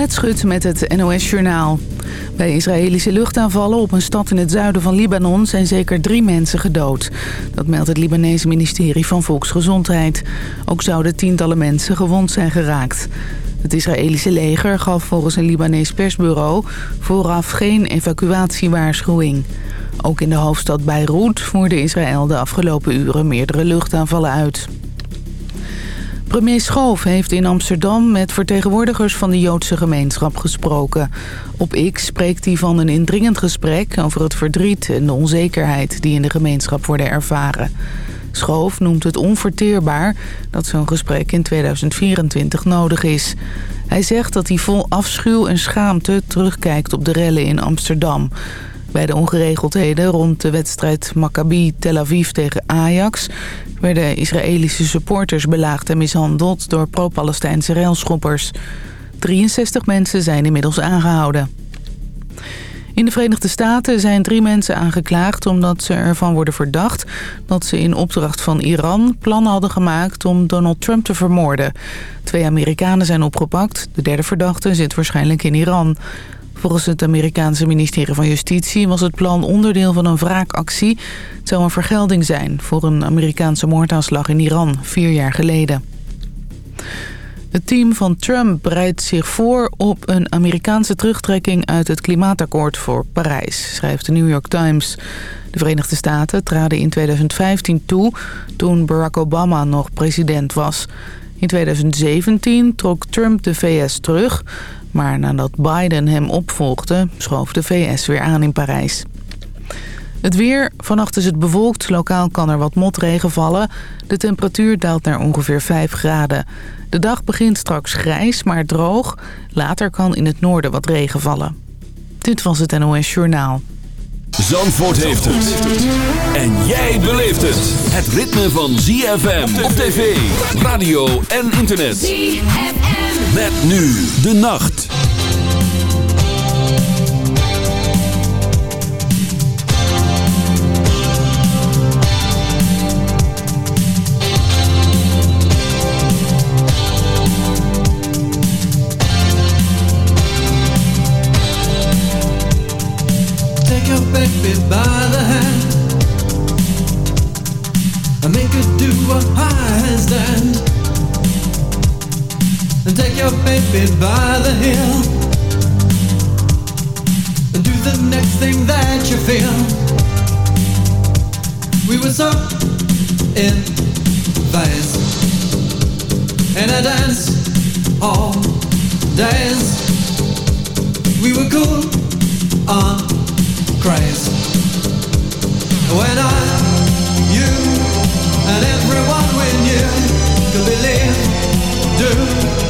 Annette Schut met het NOS Journaal. Bij Israëlische luchtaanvallen op een stad in het zuiden van Libanon... zijn zeker drie mensen gedood. Dat meldt het Libanese ministerie van Volksgezondheid. Ook zouden tientallen mensen gewond zijn geraakt. Het Israëlische leger gaf volgens een Libanees persbureau... vooraf geen evacuatiewaarschuwing. Ook in de hoofdstad Beirut voerde Israël de afgelopen uren meerdere luchtaanvallen uit. Premier Schoof heeft in Amsterdam met vertegenwoordigers van de Joodse gemeenschap gesproken. Op X spreekt hij van een indringend gesprek over het verdriet en de onzekerheid die in de gemeenschap worden ervaren. Schoof noemt het onverteerbaar dat zo'n gesprek in 2024 nodig is. Hij zegt dat hij vol afschuw en schaamte terugkijkt op de rellen in Amsterdam. Bij de ongeregeldheden rond de wedstrijd Maccabi Tel Aviv tegen Ajax... werden Israëlische supporters belaagd en mishandeld door pro-Palestijnse railschoppers. 63 mensen zijn inmiddels aangehouden. In de Verenigde Staten zijn drie mensen aangeklaagd omdat ze ervan worden verdacht dat ze in opdracht van Iran plannen hadden gemaakt om Donald Trump te vermoorden. Twee Amerikanen zijn opgepakt, de derde verdachte zit waarschijnlijk in Iran. Volgens het Amerikaanse ministerie van Justitie was het plan onderdeel van een wraakactie. Het zou een vergelding zijn voor een Amerikaanse moordaanslag in Iran vier jaar geleden. Het team van Trump bereidt zich voor op een Amerikaanse terugtrekking uit het klimaatakkoord voor Parijs, schrijft de New York Times. De Verenigde Staten traden in 2015 toe toen Barack Obama nog president was. In 2017 trok Trump de VS terug, maar nadat Biden hem opvolgde, schoof de VS weer aan in Parijs. Het weer. Vannacht is het bewolkt. Lokaal kan er wat motregen vallen. De temperatuur daalt naar ongeveer 5 graden. De dag begint straks grijs, maar droog. Later kan in het noorden wat regen vallen. Dit was het NOS Journaal. Zandvoort heeft het. En jij beleeft het. Het ritme van ZFM op tv, radio en internet. ZFM. Met nu de nacht. hand and make do handstand and take your baby by the heel and do the next thing that you feel. We were so in phase in a dance all days. We were cool on craze When I, you, and everyone we knew Could believe, do, and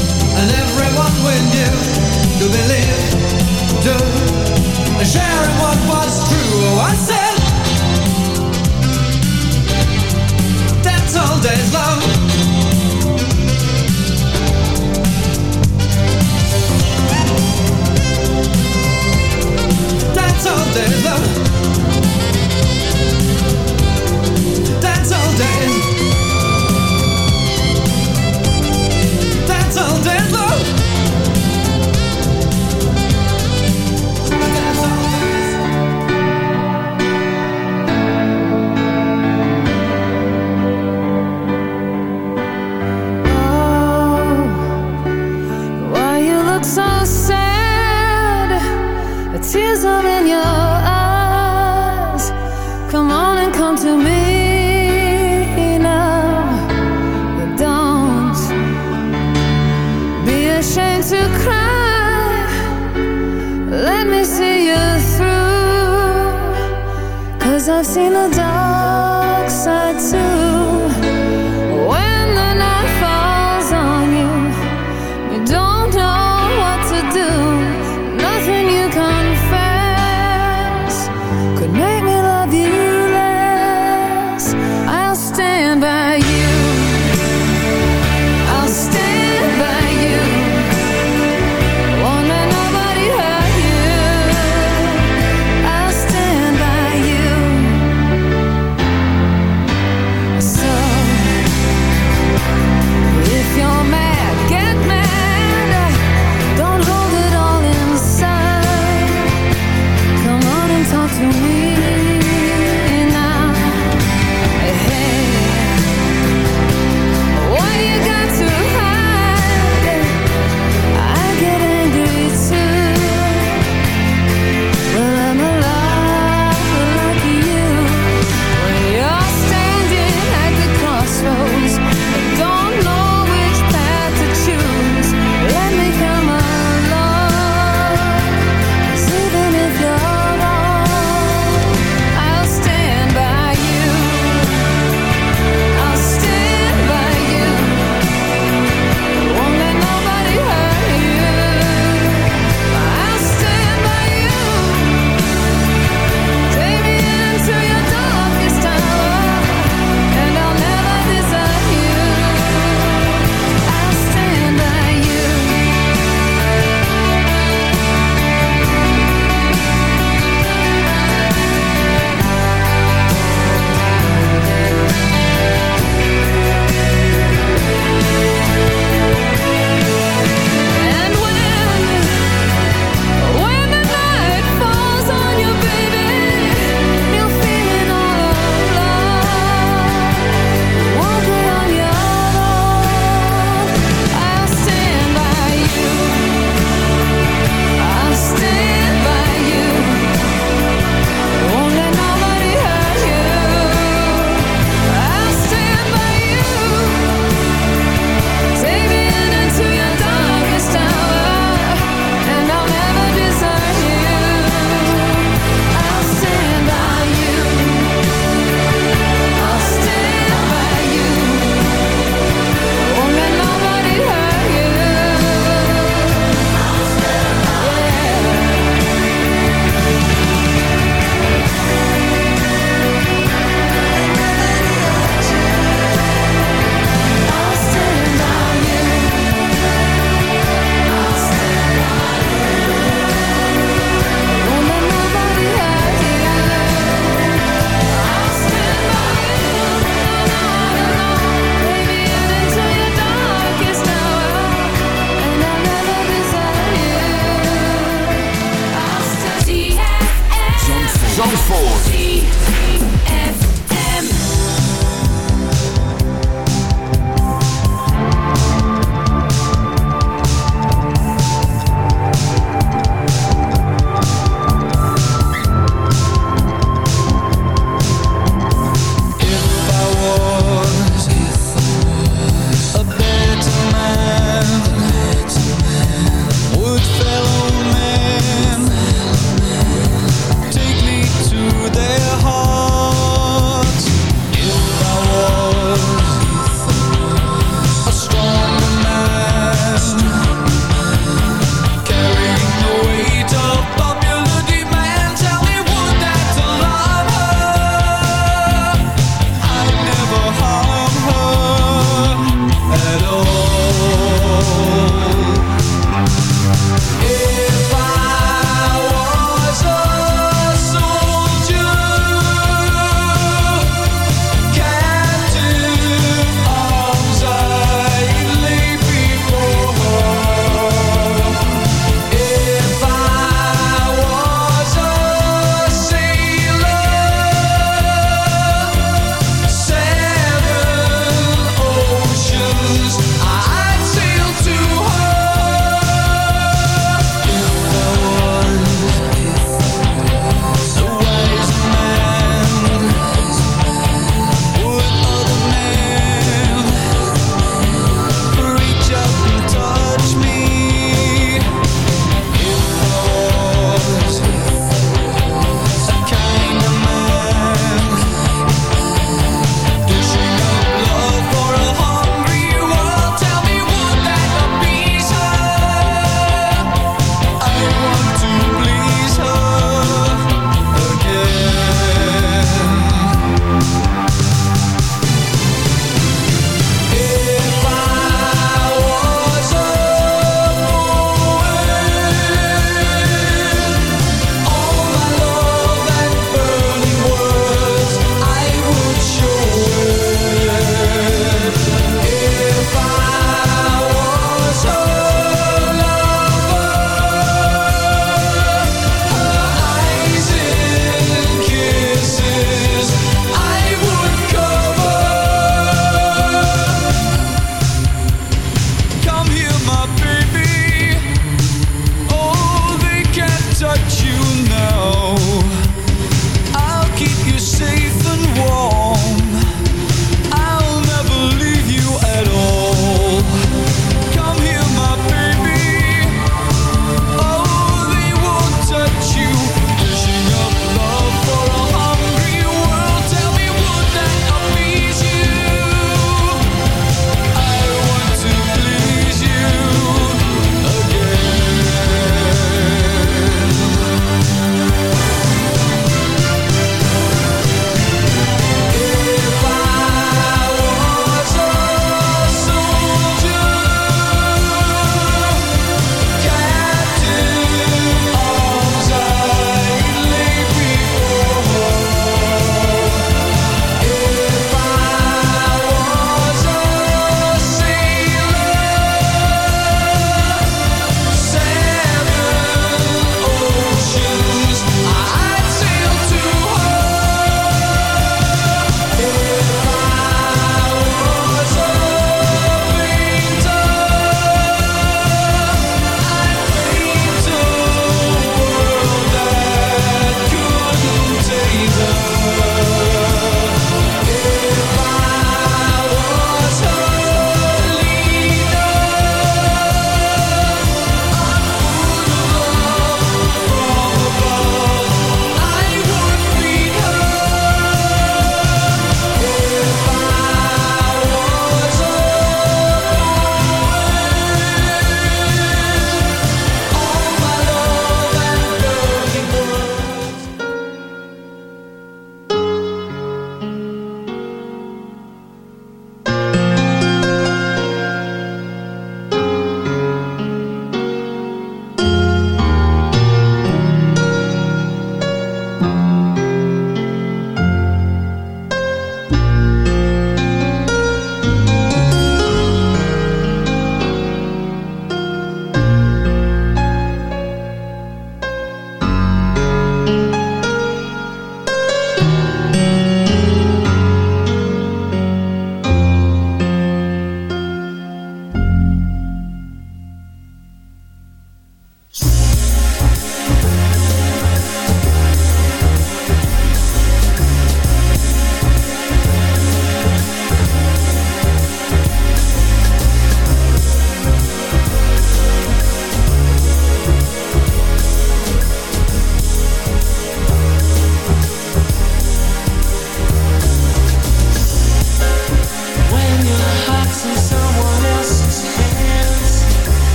And everyone we knew believe, what was true. Oh, I said, that's all day's love.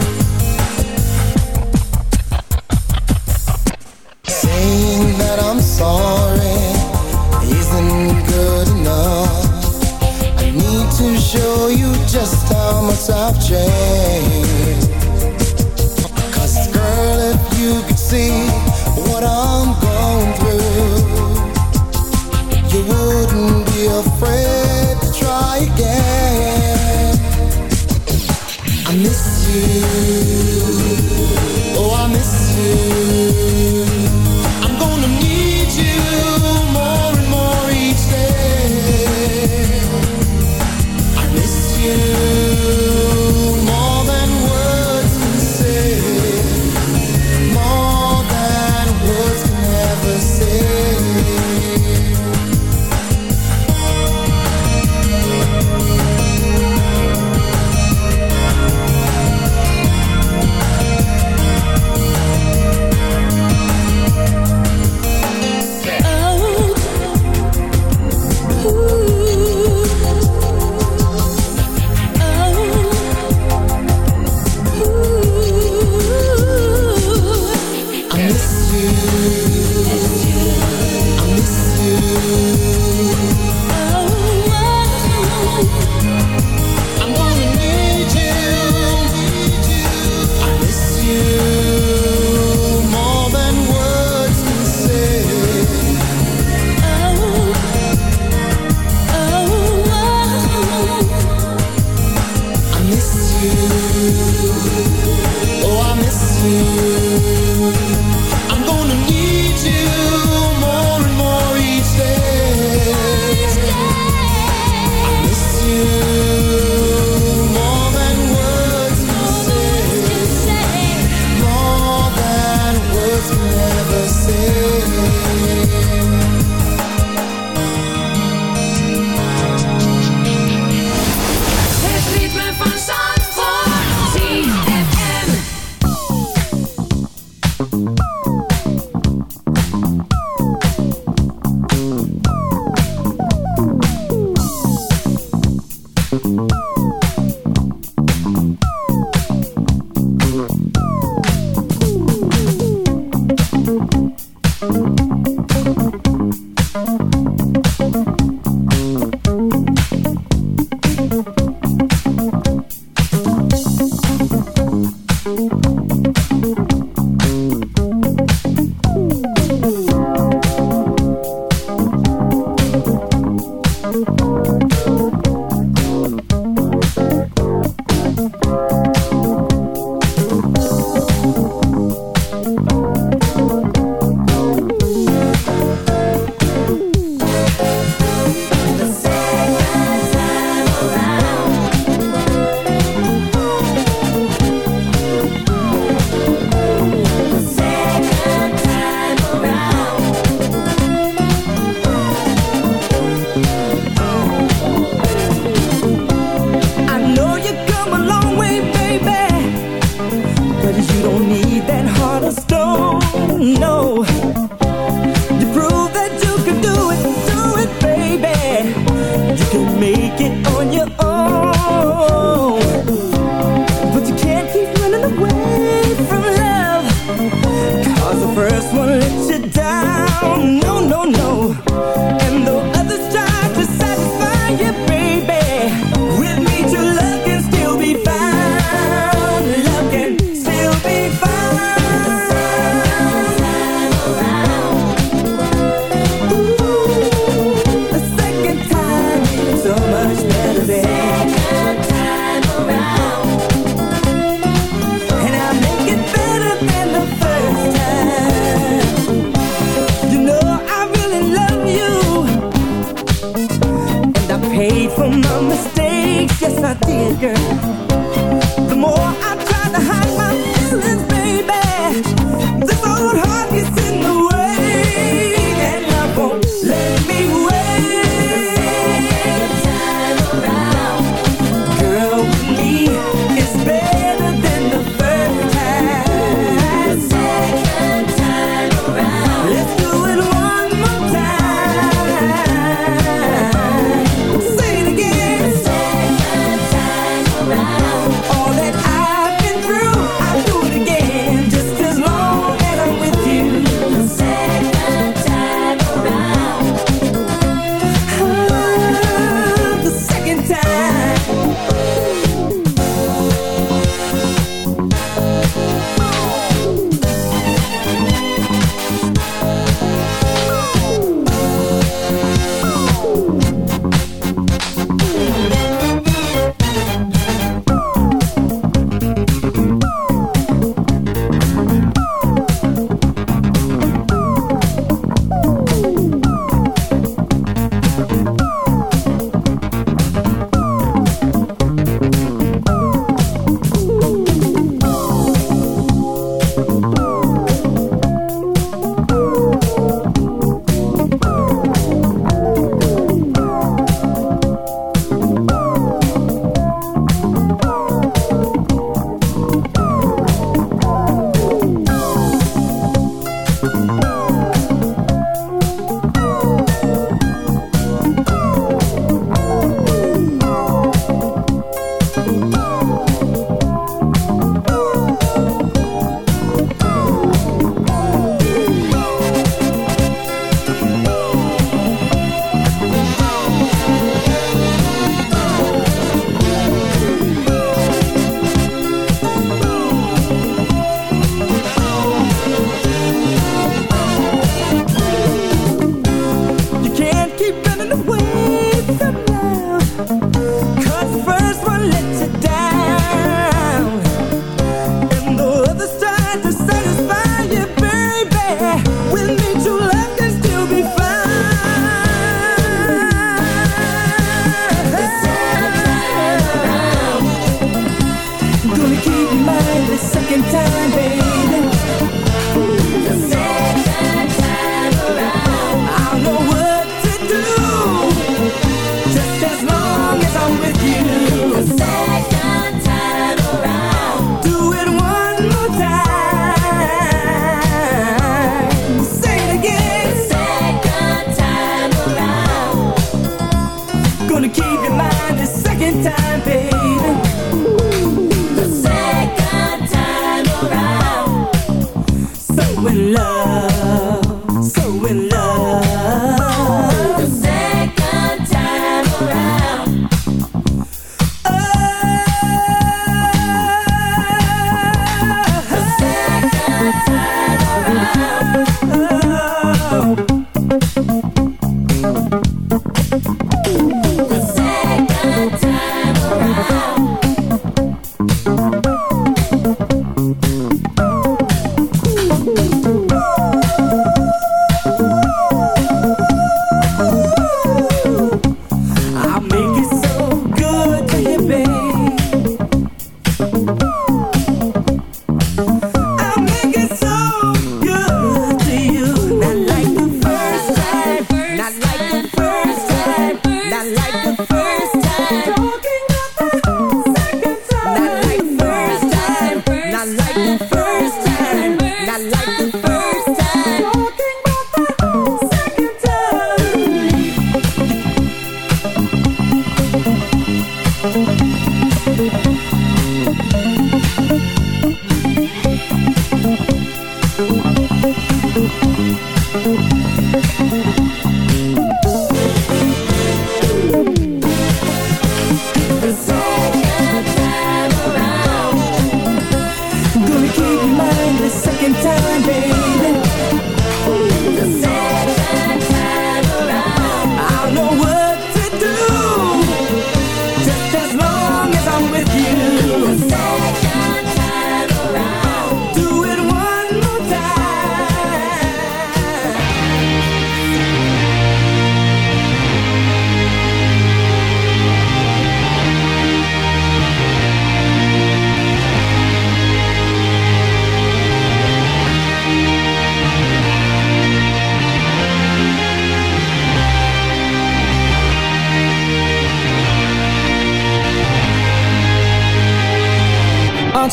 Say. Saying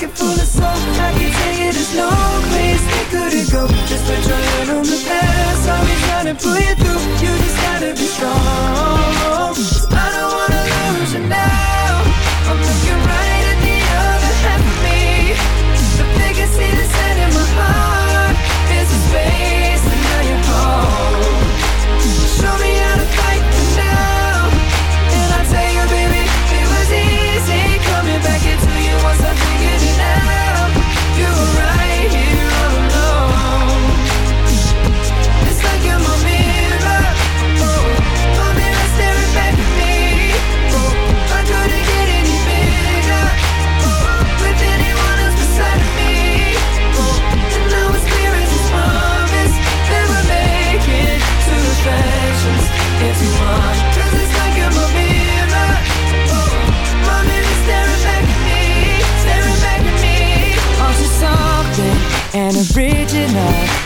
pocket full of soul I can tell you. There's no place we couldn't go. Just put your hand on the past. Be trying to pull you through. You just gotta be strong. I don't wanna lose you now. I'm looking right at the other half of me. The biggest the in my heart Is a space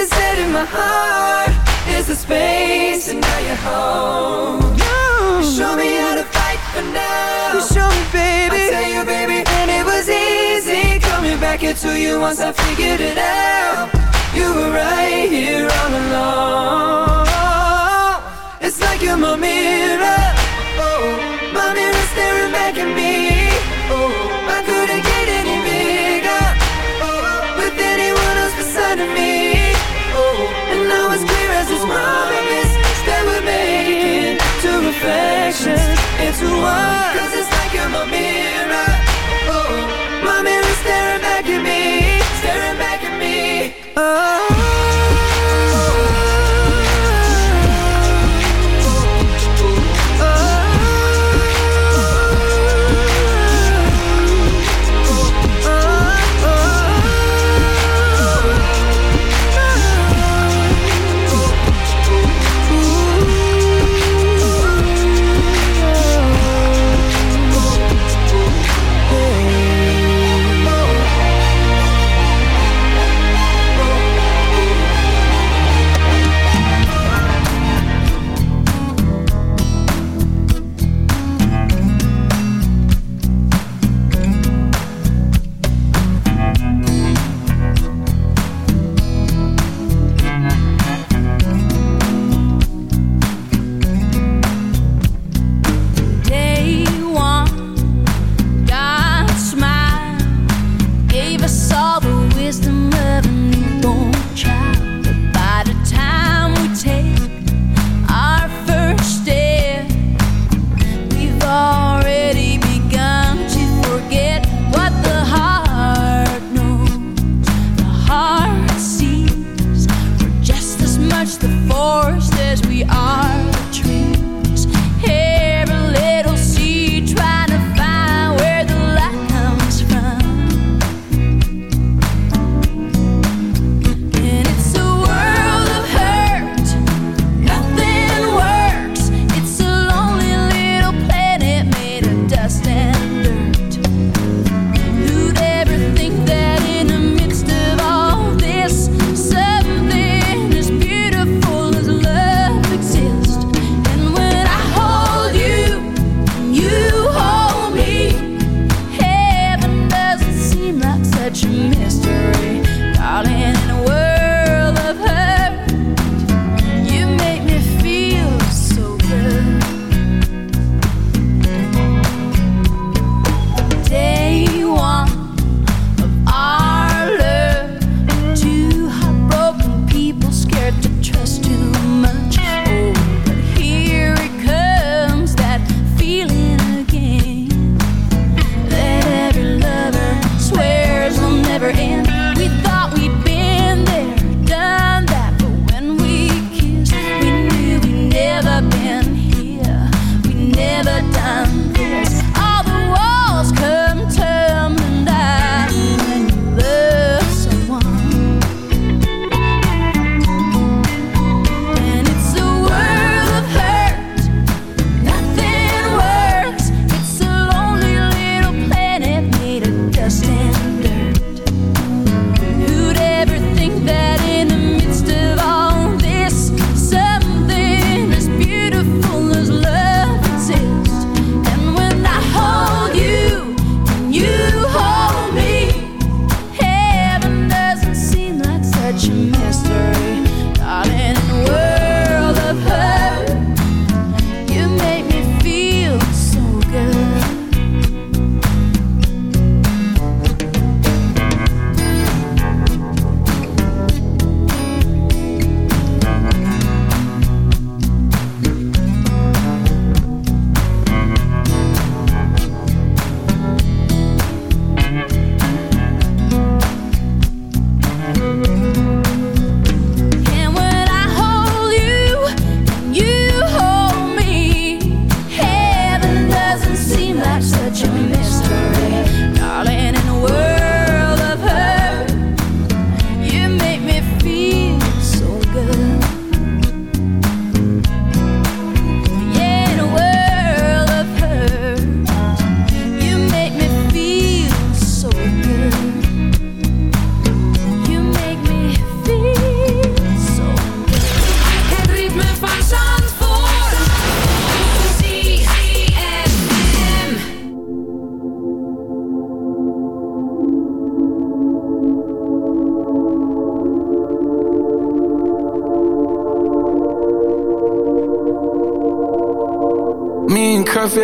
you the set in my heart. It's the space, and now you're home. You show me how to fight for now. You show me, baby. I tell you, baby, and it was easy coming back into you once I figured it out. You were right here all along. It's like you're my mirror. Oh, my mirror staring back at me. Oh, reflections into one. Cause it's like you're my mirror. Oh, my mirror staring back at me, staring back at me. Me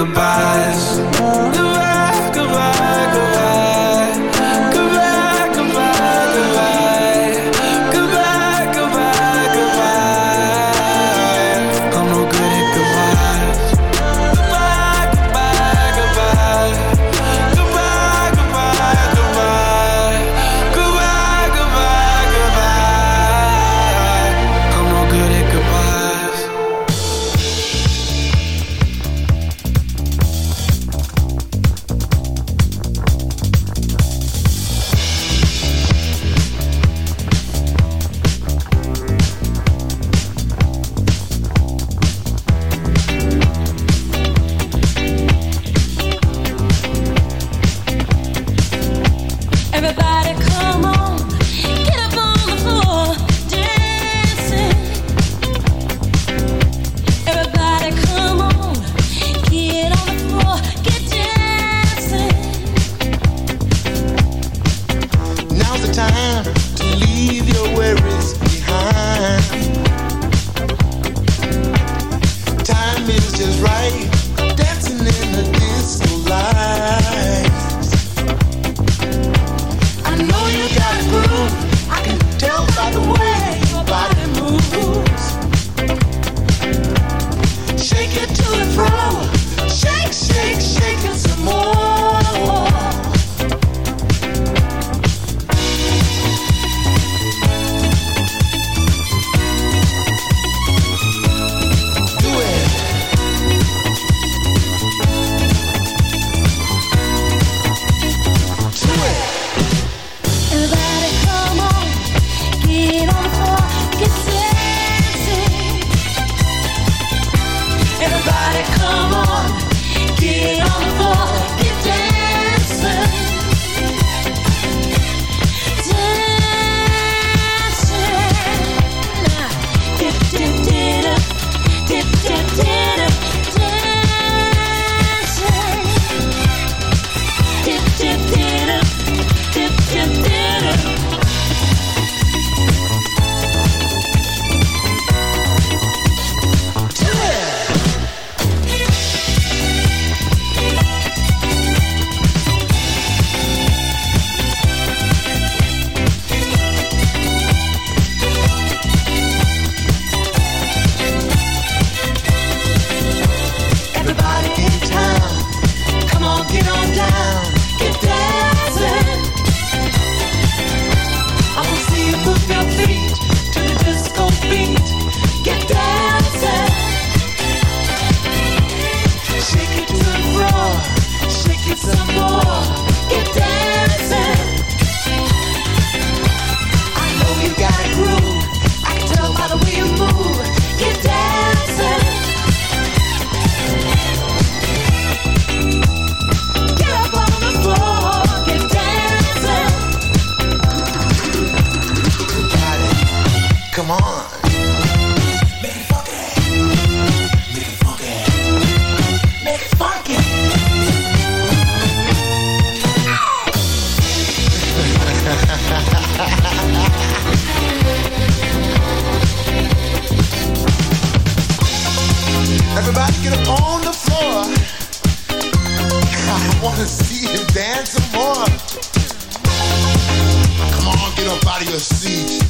Goodbyes. Goodbye, goodbye, goodbye. wanna see him dance some more. Come on, get up out of your seat.